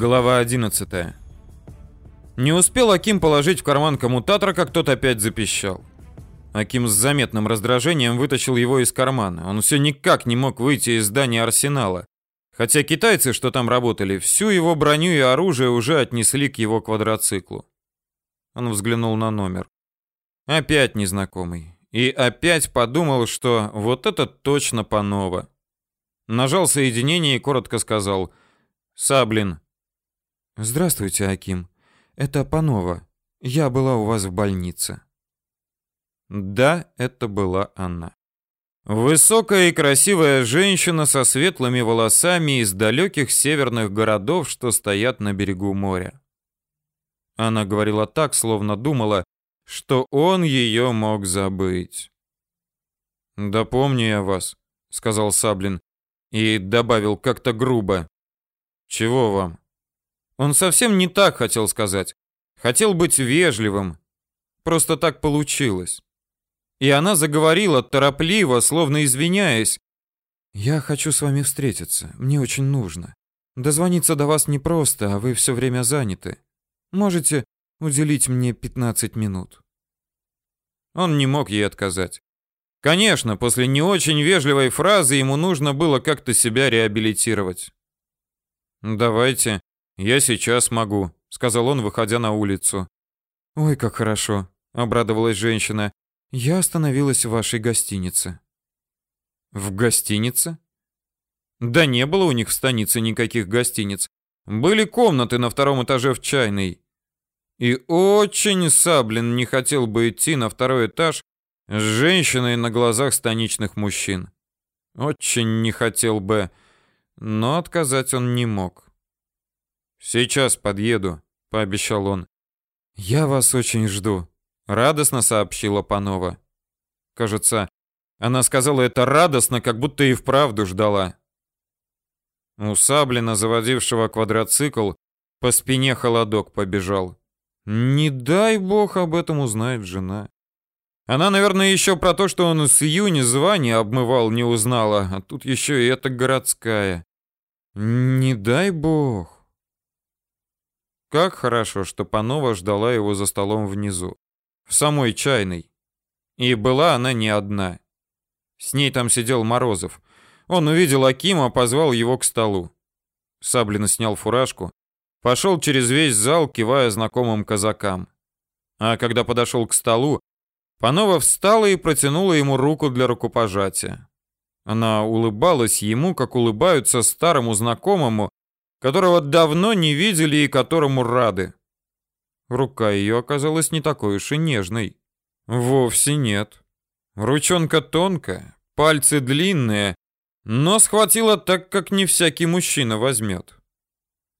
Глава 11. Не успел Аким положить в карман коммутатора, как тот опять запищал. Аким с заметным раздражением вытащил его из кармана. Он все никак не мог выйти из здания арсенала. Хотя китайцы, что там работали, всю его броню и оружие уже отнесли к его квадроциклу. Он взглянул на номер. Опять незнакомый. И опять подумал, что вот это точно Панова. Нажал соединение и коротко сказал «Саблин». Здравствуйте, Аким. Это Панова. Я была у вас в больнице. Да, это была она. Высокая и красивая женщина со светлыми волосами из далеких северных городов, что стоят на берегу моря. Она говорила так, словно думала, что он ее мог забыть. «Да помню я вас», — сказал Саблин и добавил как-то грубо. «Чего вам?» Он совсем не так хотел сказать. Хотел быть вежливым. Просто так получилось. И она заговорила торопливо, словно извиняясь. «Я хочу с вами встретиться. Мне очень нужно. Дозвониться до вас непросто, а вы все время заняты. Можете уделить мне 15 минут?» Он не мог ей отказать. Конечно, после не очень вежливой фразы ему нужно было как-то себя реабилитировать. «Давайте», «Я сейчас могу», — сказал он, выходя на улицу. «Ой, как хорошо», — обрадовалась женщина. «Я остановилась в вашей гостинице». «В гостинице?» Да не было у них в станице никаких гостиниц. Были комнаты на втором этаже в чайной. И очень Саблин не хотел бы идти на второй этаж с женщиной на глазах станичных мужчин. Очень не хотел бы, но отказать он не мог. Сейчас подъеду, пообещал он. Я вас очень жду, радостно сообщила Панова. Кажется, она сказала это радостно, как будто и вправду ждала. У Саблина, заводившего квадроцикл, по спине холодок побежал. Не дай бог об этом узнает жена. Она, наверное, еще про то, что он с июня звание обмывал, не узнала, а тут еще и эта городская. Не дай бог. Как хорошо, что Панова ждала его за столом внизу, в самой чайной. И была она не одна. С ней там сидел Морозов. Он увидел Акима, позвал его к столу. Саблин снял фуражку, пошел через весь зал, кивая знакомым казакам. А когда подошел к столу, Панова встала и протянула ему руку для рукопожатия. Она улыбалась ему, как улыбаются старому знакомому, которого давно не видели и которому рады. Рука ее оказалась не такой уж и нежной. Вовсе нет. Ручонка тонкая, пальцы длинные, но схватила так, как не всякий мужчина возьмет.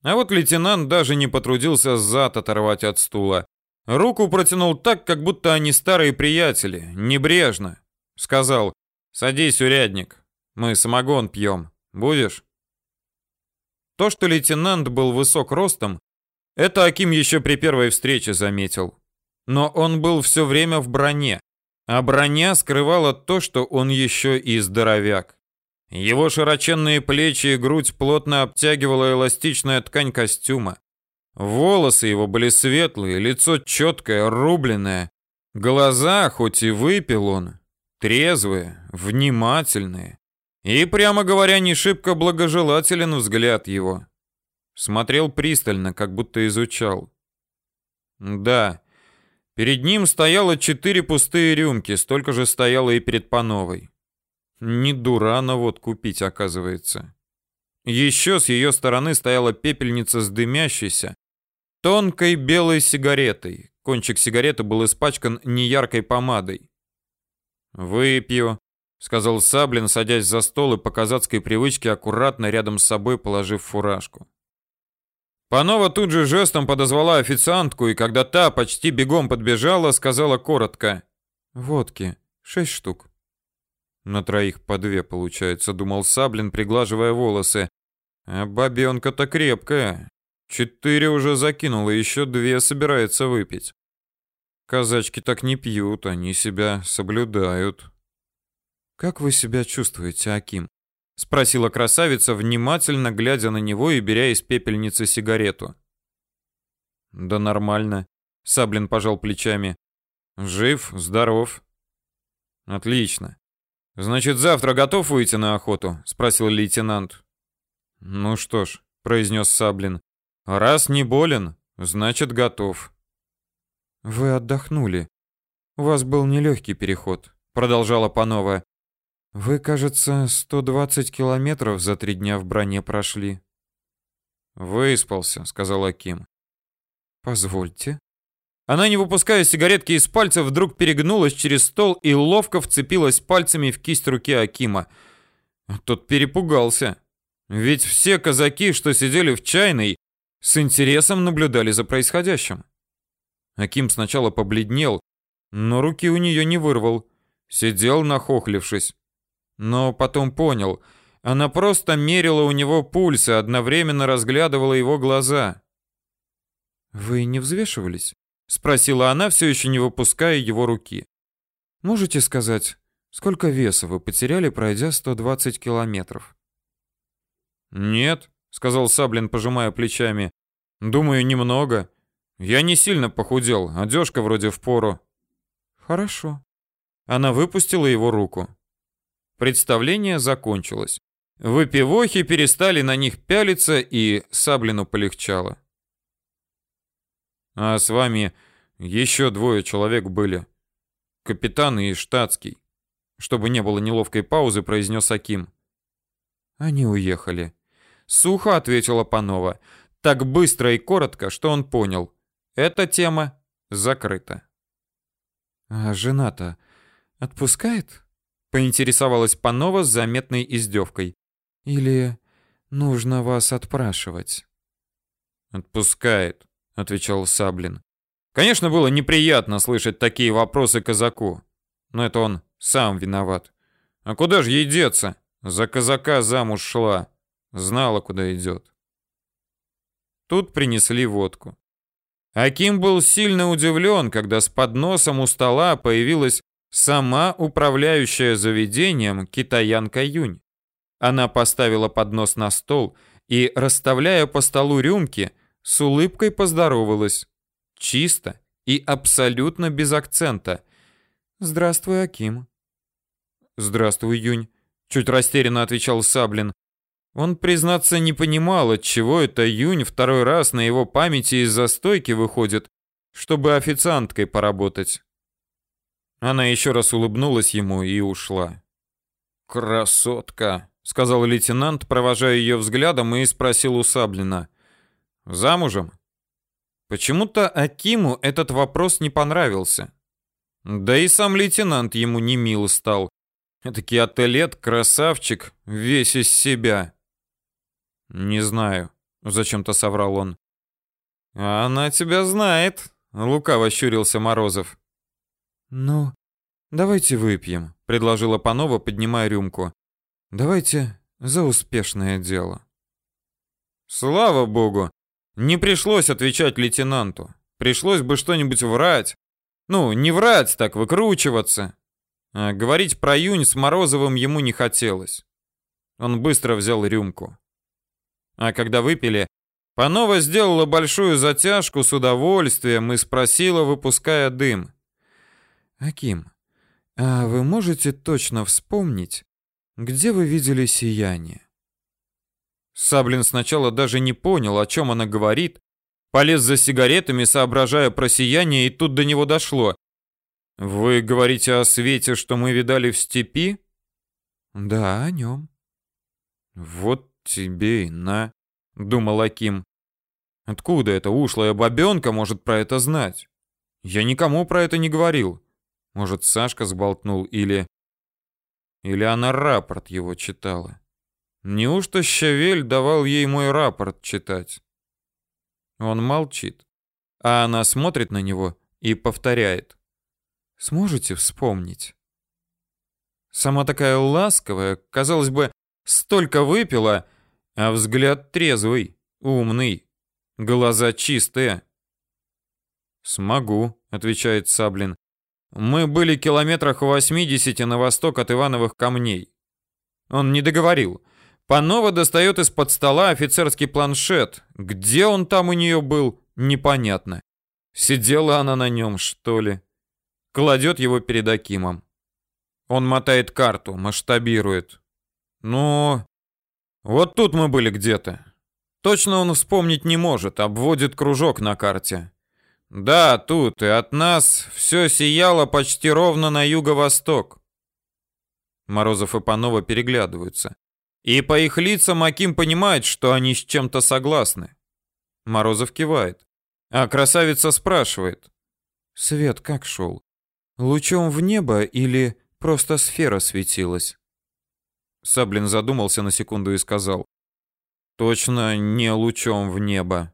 А вот лейтенант даже не потрудился зад оторвать от стула. Руку протянул так, как будто они старые приятели, небрежно. Сказал, садись, урядник, мы самогон пьем. Будешь? То, что лейтенант был высок ростом, это Аким еще при первой встрече заметил. Но он был все время в броне, а броня скрывала то, что он еще и здоровяк. Его широченные плечи и грудь плотно обтягивала эластичная ткань костюма. Волосы его были светлые, лицо четкое, рубленное. Глаза, хоть и выпил он, трезвые, внимательные. И, прямо говоря, не шибко благожелателен взгляд его. Смотрел пристально, как будто изучал. Да, перед ним стояло четыре пустые рюмки, столько же стояло и перед Пановой. Не дура на вот купить, оказывается. Еще с ее стороны стояла пепельница с дымящейся, тонкой белой сигаретой. Кончик сигареты был испачкан неяркой помадой. «Выпью», сказал Саблин, садясь за стол и по казацкой привычке аккуратно рядом с собой положив фуражку. Панова тут же жестом подозвала официантку, и когда та почти бегом подбежала, сказала коротко: "Водки, шесть штук". На троих по две получается, думал Саблин, приглаживая волосы. А бабенка-то крепкая. Четыре уже закинула, еще две собирается выпить. Казачки так не пьют, они себя соблюдают. Как вы себя чувствуете, Аким? спросила красавица, внимательно глядя на него и беря из пепельницы сигарету. Да нормально, Саблин пожал плечами. Жив, здоров. Отлично. Значит, завтра готов выйти на охоту? спросил лейтенант. Ну что ж, произнес Саблин. Раз не болен, значит, готов. Вы отдохнули. У вас был нелегкий переход, продолжала Панова. Вы, кажется, 120 километров за три дня в броне прошли. Выспался, сказал Аким. Позвольте. Она, не выпуская сигаретки из пальцев, вдруг перегнулась через стол и ловко вцепилась пальцами в кисть руки Акима. Тот перепугался. Ведь все казаки, что сидели в чайной, с интересом наблюдали за происходящим. Аким сначала побледнел, но руки у нее не вырвал. Сидел нахохлившись. Но потом понял, она просто мерила у него пульс и одновременно разглядывала его глаза. «Вы не взвешивались?» — спросила она, все еще не выпуская его руки. «Можете сказать, сколько веса вы потеряли, пройдя 120 километров?» «Нет», — сказал Саблин, пожимая плечами. «Думаю, немного. Я не сильно похудел, одежка вроде впору». «Хорошо». Она выпустила его руку. Представление закончилось. Выпивохи перестали на них пялиться, и Саблину полегчало. А с вами еще двое человек были. Капитан и штатский. Чтобы не было неловкой паузы, произнес Аким. Они уехали. Сухо ответила Панова. Так быстро и коротко, что он понял. Эта тема закрыта. А жена-то отпускает? Поинтересовалась Панова с заметной издевкой. Или нужно вас отпрашивать? Отпускает отвечал Саблин. Конечно, было неприятно слышать такие вопросы казаку, но это он сам виноват. А куда же ей деться? За казака замуж шла, знала, куда идет. Тут принесли водку. Аким был сильно удивлен, когда с подносом у стола появилась сама управляющая заведением китаянка Юнь. Она поставила поднос на стол и, расставляя по столу рюмки, с улыбкой поздоровалась. Чисто и абсолютно без акцента. «Здравствуй, Аким». «Здравствуй, Юнь», — чуть растерянно отвечал Саблин. Он, признаться, не понимал, от чего это Юнь второй раз на его памяти из застойки выходит, чтобы официанткой поработать. Она еще раз улыбнулась ему и ушла. «Красотка», — сказал лейтенант, провожая ее взглядом, и спросил у Саблина. Замужем? Почему-то Акиму этот вопрос не понравился. Да и сам лейтенант ему не мил стал. Этакий ателет, красавчик, весь из себя. Не знаю, зачем-то соврал он. А она тебя знает, лукаво щурился Морозов. Ну, давайте выпьем, предложила Панова, поднимая рюмку. Давайте за успешное дело. Слава богу, не пришлось отвечать лейтенанту. Пришлось бы что-нибудь врать. Ну, не врать, так выкручиваться. А говорить про Юнь с Морозовым ему не хотелось. Он быстро взял рюмку. А когда выпили, Панова сделала большую затяжку с удовольствием и спросила, выпуская дым. «Аким, а вы можете точно вспомнить, где вы видели сияние?» Саблин сначала даже не понял, о чем она говорит, полез за сигаретами, соображая про сияние, и тут до него дошло. «Вы говорите о свете, что мы видали в степи?» «Да, о нем». «Вот тебе и на», — думал Аким. «Откуда эта ушлая бабенка может про это знать? Я никому про это не говорил. Может, Сашка сболтнул или...» Или она рапорт его читала. Неужто Щавель давал ей мой рапорт читать? Он молчит, а она смотрит на него и повторяет. Сможете вспомнить? Сама такая ласковая, казалось бы, столько выпила, а взгляд трезвый, умный, глаза чистые. Смогу, отвечает Саблин. Мы были километрах в 80 на восток от Ивановых камней. Он не договорил. Панова достает из-под стола офицерский планшет. Где он там у нее был, непонятно. Сидела она на нем, что ли? Кладет его перед Акимом. Он мотает карту, масштабирует. Ну, вот тут мы были где-то. Точно он вспомнить не может, обводит кружок на карте. Да, тут, и от нас все сияло почти ровно на юго-восток. Морозов и Панова переглядываются. И по их лицам Аким понимает, что они с чем-то согласны. Морозов кивает. А красавица спрашивает. «Свет как шел? Лучом в небо или просто сфера светилась?» Саблин задумался на секунду и сказал. «Точно не лучом в небо».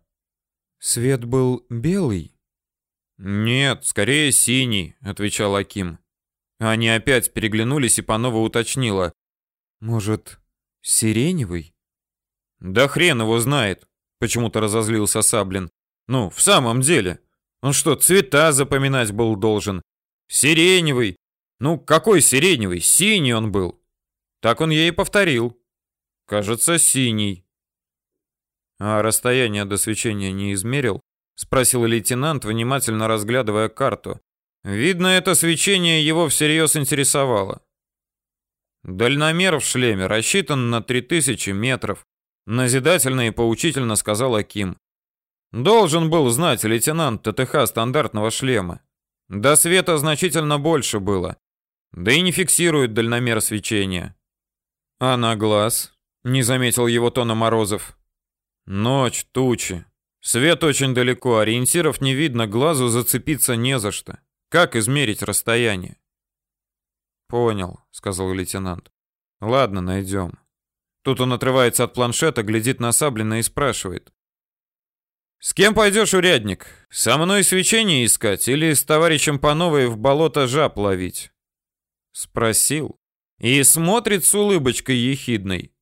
«Свет был белый?» «Нет, скорее синий», — отвечал Аким. Они опять переглянулись и Панова уточнила. «Может, сиреневый?» «Да хрен его знает», — почему-то разозлился Саблин. «Ну, в самом деле. Он что, цвета запоминать был должен? Сиреневый. Ну, какой сиреневый? Синий он был». Так он ей и повторил. «Кажется, синий». «А расстояние до свечения не измерил?» — спросил лейтенант, внимательно разглядывая карту. Видно, это свечение его всерьез интересовало. Дальномер в шлеме рассчитан на 3000 метров, назидательно и поучительно сказал Аким. Должен был знать лейтенант ТТХ стандартного шлема. До света значительно больше было. Да и не фиксирует дальномер свечения. А на глаз? Не заметил его тона Морозов. Ночь, тучи. Свет очень далеко, ориентиров не видно, глазу зацепиться не за что. Как измерить расстояние? Понял, сказал лейтенант. Ладно, найдем. Тут он отрывается от планшета, глядит на Саблина и спрашивает. «С кем пойдешь, урядник? Со мной свечение искать или с товарищем Пановой в болото жаб ловить?» Спросил. И смотрит с улыбочкой ехидной.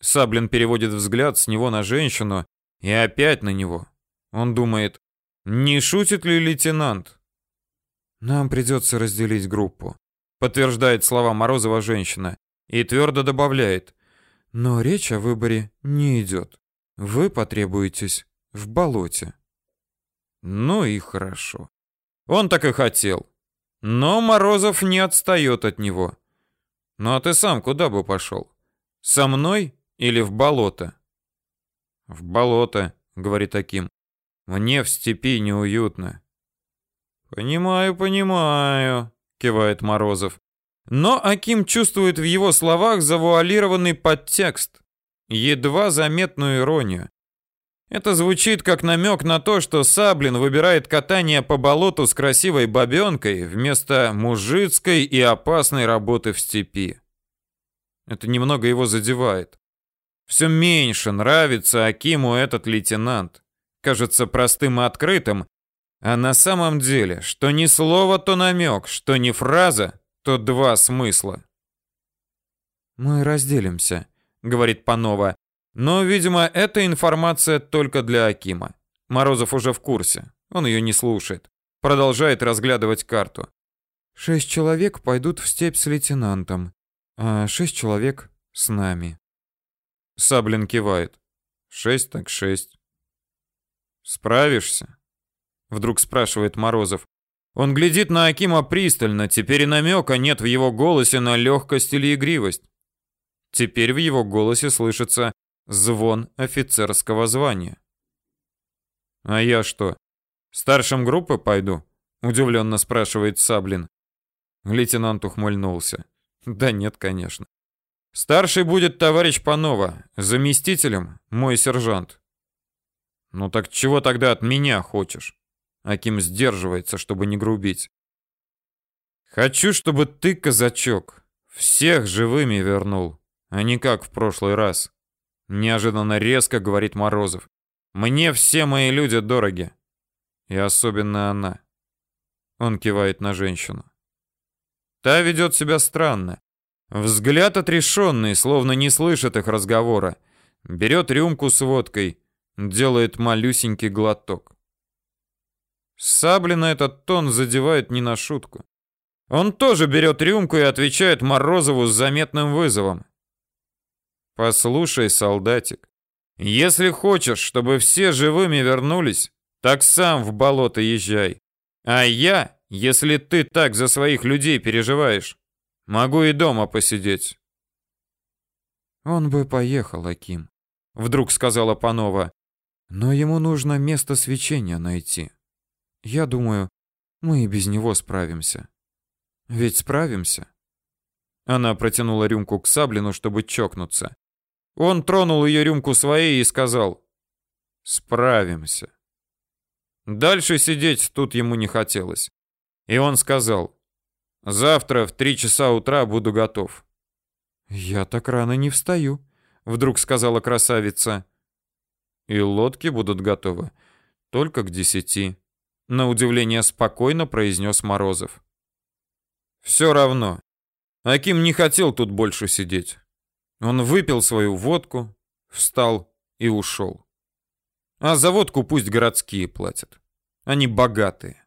Саблин переводит взгляд с него на женщину и опять на него. Он думает, не шутит ли лейтенант? Нам придется разделить группу, подтверждает слова Морозова женщина и твердо добавляет: но речь о выборе не идет. Вы потребуетесь в болоте. Ну и хорошо. Он так и хотел. Но Морозов не отстает от него. Ну а ты сам куда бы пошел? Со мной или в болото? В болото, говорит Аким. Мне в степи неуютно. Понимаю, понимаю, кивает Морозов. Но Аким чувствует в его словах завуалированный подтекст, едва заметную иронию. Это звучит как намек на то, что Саблин выбирает катание по болоту с красивой бабенкой вместо мужицкой и опасной работы в степи. Это немного его задевает. Все меньше нравится Акиму этот лейтенант. Кажется простым и открытым, а на самом деле, что ни слово, то намек, что ни фраза, то два смысла. «Мы разделимся», — говорит Панова. Но, видимо, эта информация только для Акима. Морозов уже в курсе. Он ее не слушает. Продолжает разглядывать карту. «Шесть человек пойдут в степь с лейтенантом, а шесть человек с нами». Саблин кивает. «Шесть так шесть». «Справишься?» Вдруг спрашивает Морозов. Он глядит на Акима пристально, теперь и намека нет в его голосе на легкость или игривость. Теперь в его голосе слышится звон офицерского звания. «А я что, старшим группы пойду?» — удивленно спрашивает Саблин. Лейтенант ухмыльнулся. «Да нет, конечно. Старший будет товарищ Панова, заместителем мой сержант». «Ну так чего тогда от меня хочешь?» Аким сдерживается, чтобы не грубить. Хочу, чтобы ты, казачок, всех живыми вернул, а не как в прошлый раз. Неожиданно резко говорит Морозов. Мне все мои люди дороги. И особенно она. Он кивает на женщину. Та ведет себя странно. Взгляд отрешенный, словно не слышит их разговора. Берет рюмку с водкой, делает малюсенький глоток. Саблина этот тон задевает не на шутку. Он тоже берет рюмку и отвечает Морозову с заметным вызовом. Послушай, солдатик, если хочешь, чтобы все живыми вернулись, так сам в болото езжай. А я, если ты так за своих людей переживаешь, могу и дома посидеть. Он бы поехал, Аким, вдруг сказала Панова. Но ему нужно место свечения найти. Я думаю, мы и без него справимся. Ведь справимся. Она протянула рюмку к Саблину, чтобы чокнуться. Он тронул ее рюмку своей и сказал: "Справимся". Дальше сидеть тут ему не хотелось. И он сказал: "Завтра в три часа утра буду готов". Я так рано не встаю, вдруг сказала красавица. И лодки будут готовы только к десяти. На удивление спокойно произнес Морозов. Все равно. Аким не хотел тут больше сидеть. Он выпил свою водку, встал и ушел. А за водку пусть городские платят. Они богатые.